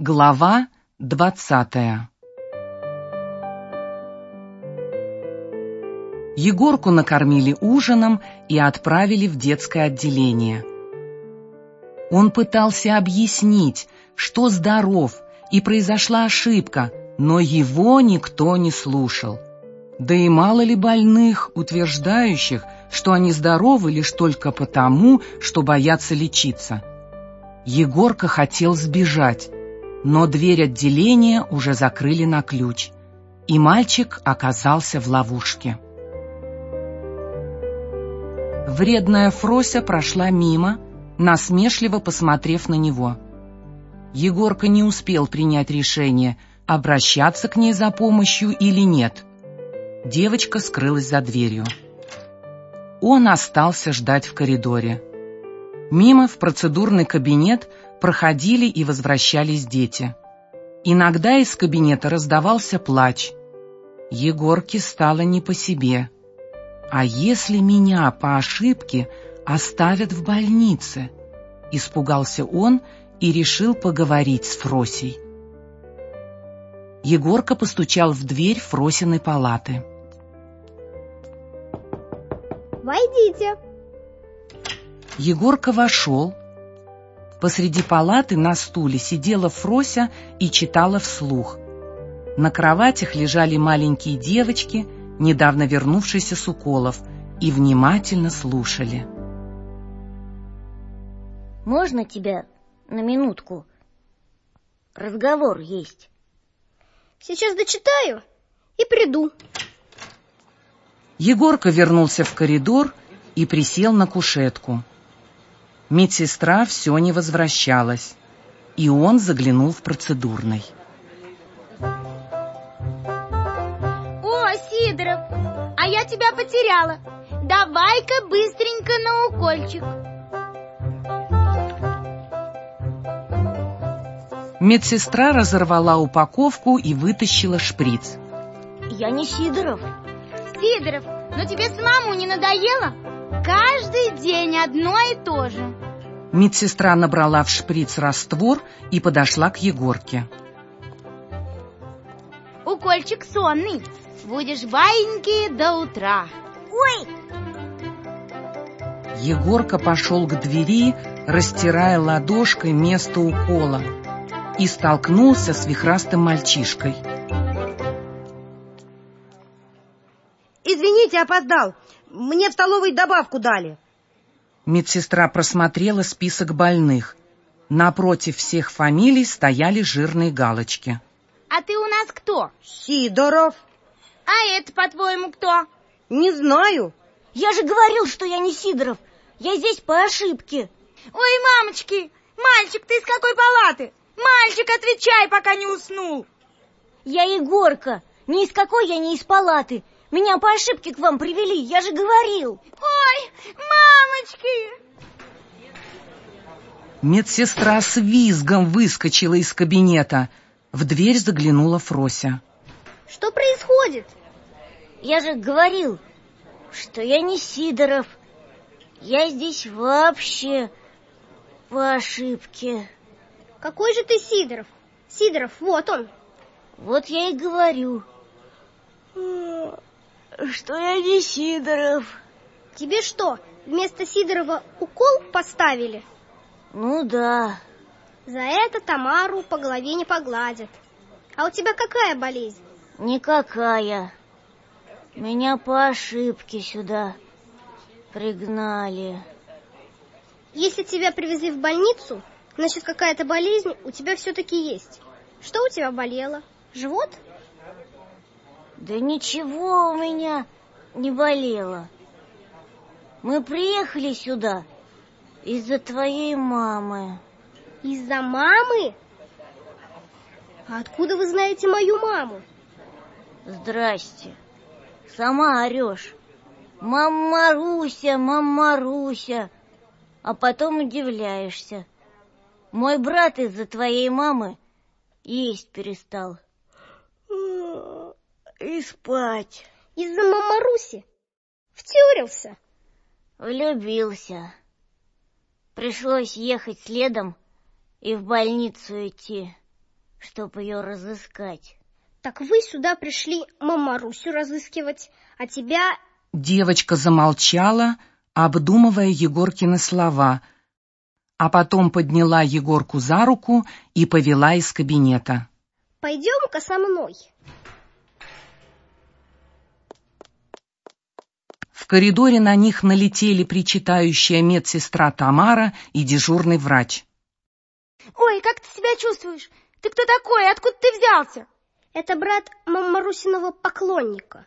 Глава двадцатая Егорку накормили ужином и отправили в детское отделение. Он пытался объяснить, что здоров, и произошла ошибка, но его никто не слушал. Да и мало ли больных, утверждающих, что они здоровы лишь только потому, что боятся лечиться. Егорка хотел сбежать, но дверь отделения уже закрыли на ключ, и мальчик оказался в ловушке. Вредная Фрося прошла мимо, насмешливо посмотрев на него. Егорка не успел принять решение, обращаться к ней за помощью или нет. Девочка скрылась за дверью. Он остался ждать в коридоре. Мимо в процедурный кабинет проходили и возвращались дети. Иногда из кабинета раздавался плач. Егорке стало не по себе. «А если меня по ошибке оставят в больнице?» Испугался он и решил поговорить с Фросей. Егорка постучал в дверь Фросиной палаты. «Войдите!» Егорка вошел. Посреди палаты на стуле сидела Фрося и читала вслух. На кроватях лежали маленькие девочки, недавно вернувшиеся с уколов, и внимательно слушали. «Можно тебя на минутку? Разговор есть». Сейчас дочитаю и приду. Егорка вернулся в коридор и присел на кушетку. Медсестра все не возвращалась, и он заглянул в процедурный. О, Сидоров, а я тебя потеряла. Давай-ка быстренько на укольчик. Медсестра разорвала упаковку и вытащила шприц. Я не Сидоров. Сидоров, но тебе самому не надоело? Каждый день одно и то же. Медсестра набрала в шприц раствор и подошла к Егорке. Укольчик сонный. Будешь баиньки до утра. Ой! Егорка пошел к двери, растирая ладошкой место укола и столкнулся с вихрастым мальчишкой. Извините, опоздал. Мне в столовой добавку дали. Медсестра просмотрела список больных. Напротив всех фамилий стояли жирные галочки. А ты у нас кто? Сидоров. А это, по-твоему, кто? Не знаю. Я же говорил, что я не Сидоров. Я здесь по ошибке. Ой, мамочки, мальчик, ты из какой палаты? Мальчик, отвечай, пока не уснул. Я Егорка. Ни из какой я не из палаты. Меня по ошибке к вам привели, я же говорил. Ой, мамочки! Медсестра с визгом выскочила из кабинета. В дверь заглянула Фрося. Что происходит? Я же говорил, что я не Сидоров. Я здесь вообще по ошибке. Какой же ты Сидоров? Сидоров, вот он. Вот я и говорю, что я не Сидоров. Тебе что, вместо Сидорова укол поставили? Ну да. За это Тамару по голове не погладят. А у тебя какая болезнь? Никакая. Меня по ошибке сюда пригнали. Если тебя привезли в больницу, значит какая-то болезнь у тебя все-таки есть. Что у тебя болело? Живот? Да ничего у меня не болело. Мы приехали сюда из-за твоей мамы. Из-за мамы? А откуда вы знаете мою маму? Здрасте. Сама орешь. Мама Маруся, мама Маруся. А потом удивляешься. Мой брат из-за твоей мамы есть перестал. И спать. Из-за мамы Руси? Втюрился? Влюбился. Пришлось ехать следом и в больницу идти. чтоб ее разыскать. Так вы сюда пришли Мамарусю разыскивать, а тебя... Девочка замолчала, обдумывая Егоркины слова, а потом подняла Егорку за руку и повела из кабинета. Пойдем-ка со мной. Коридоре на них налетели причитающая медсестра Тамара и дежурный врач. Ой, как ты себя чувствуешь? Ты кто такой? Откуда ты взялся? Это брат Мамарусиного поклонника.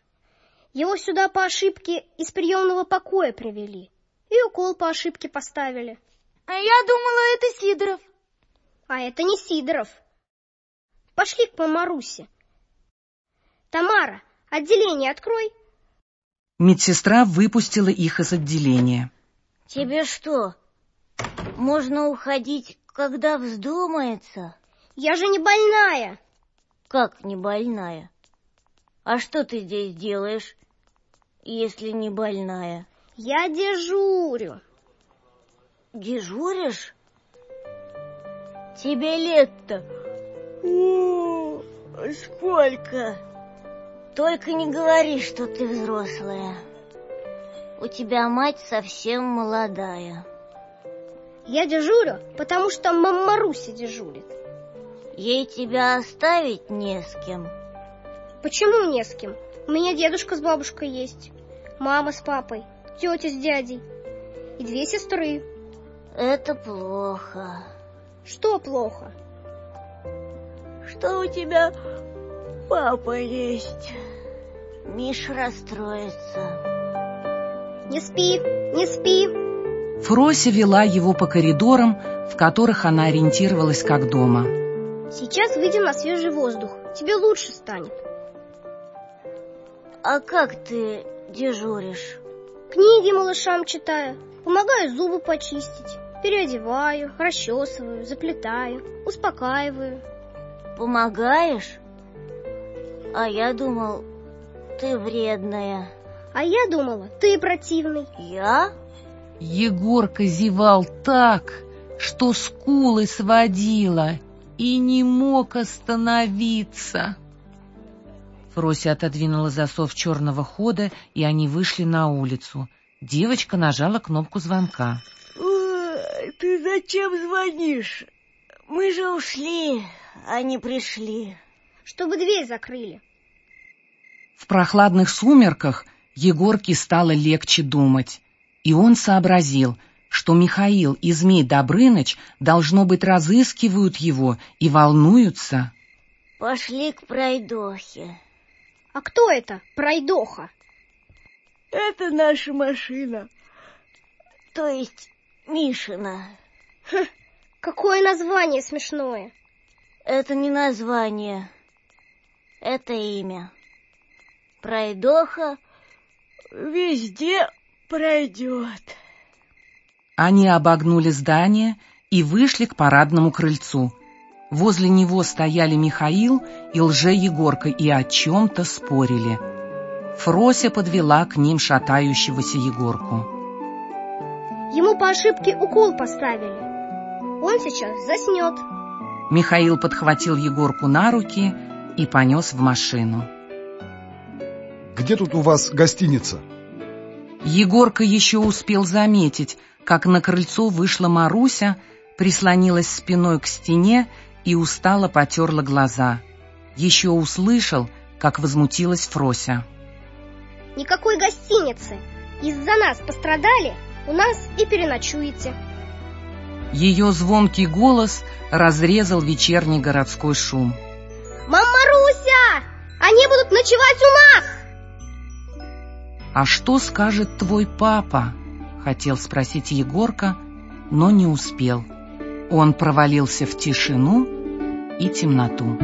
Его сюда по ошибке из приемного покоя привели. И укол по ошибке поставили. А я думала, это Сидоров. А это не Сидоров. Пошли к Мамарусе. Тамара, отделение открой. Медсестра выпустила их из отделения. Тебе что, можно уходить, когда вздумается? Я же не больная. Как не больная? А что ты здесь делаешь, если не больная? Я дежурю. Дежуришь? Тебе лет-то о, сколько? Только не говори, что ты взрослая. У тебя мать совсем молодая. Я дежурю, потому что мама Руся дежурит. Ей тебя оставить не с кем. Почему не с кем? У меня дедушка с бабушкой есть, мама с папой, тетя с дядей и две сестры. Это плохо. Что плохо? Что у тебя папа есть. Миша расстроится. Не спи, не спи. Фрося вела его по коридорам, в которых она ориентировалась как дома. Сейчас выйдем на свежий воздух. Тебе лучше станет. А как ты дежуришь? Книги малышам читаю, помогаю зубы почистить, переодеваю, расчесываю, заплетаю, успокаиваю. Помогаешь? А я думал, ты вредная. А я думала, ты противный. Я? Егорка зевал так, что скулы сводила и не мог остановиться. Фрося отодвинула засов черного хода, и они вышли на улицу. Девочка нажала кнопку звонка. Ты зачем звонишь? Мы же ушли, а не пришли. Чтобы дверь закрыли. В прохладных сумерках Егорке стало легче думать, и он сообразил, что Михаил и Змей Добрыныч, должно быть, разыскивают его и волнуются. Пошли к пройдохе. А кто это, пройдоха? Это наша машина. То есть Мишина. Хм, какое название смешное. Это не название. Это имя. Пройдоха везде пройдет. Они обогнули здание и вышли к парадному крыльцу. Возле него стояли Михаил и лже-Егорка и о чем-то спорили. Фрося подвела к ним шатающегося Егорку. Ему по ошибке укол поставили. Он сейчас заснет. Михаил подхватил Егорку на руки и понес в машину. Где тут у вас гостиница? Егорка еще успел заметить, как на крыльцо вышла Маруся, прислонилась спиной к стене и устало потерла глаза. Еще услышал, как возмутилась Фрося. Никакой гостиницы. Из-за нас пострадали, у нас и переночуете. Ее звонкий голос разрезал вечерний городской шум. Ночевать у нас! «А что скажет твой папа?» — хотел спросить Егорка, но не успел. Он провалился в тишину и темноту.